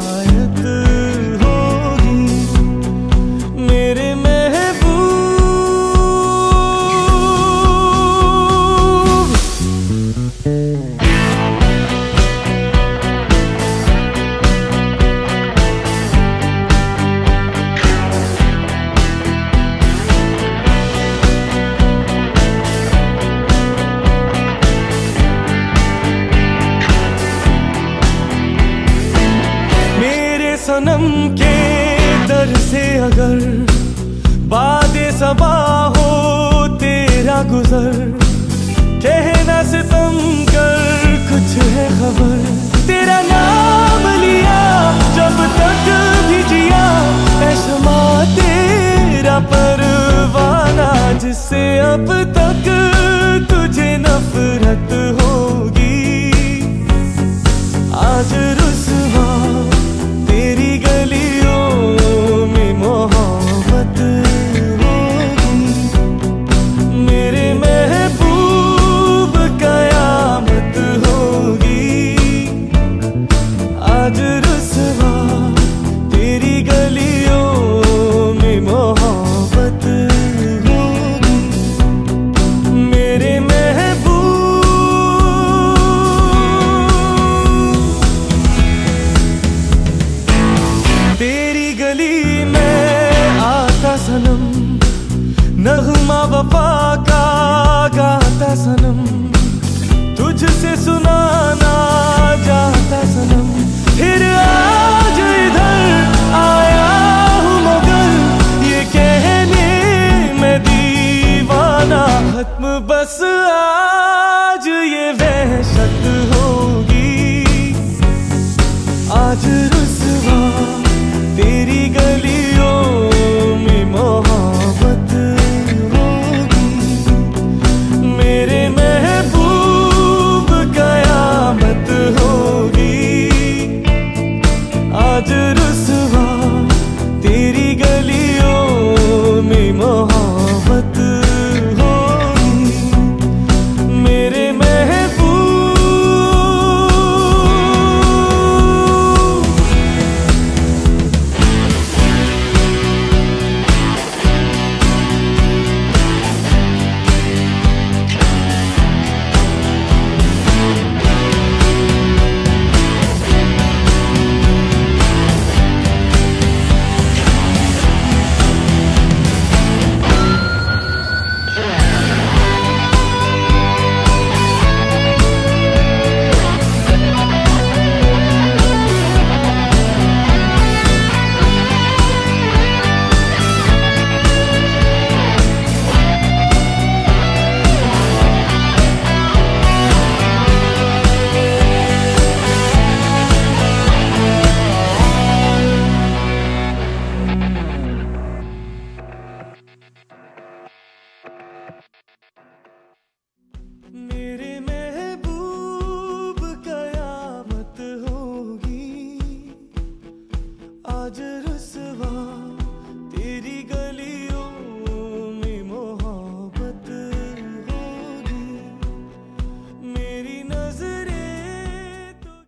time. से अब तक गली में आता सनम, नगमा बपा का गाता सनम, तुझसे सुनाना जाता सनम। फिर आज इधर आया हूँ मगर ये कहने में दीवाना खत्म, बस आज ये वहशत होगी। आज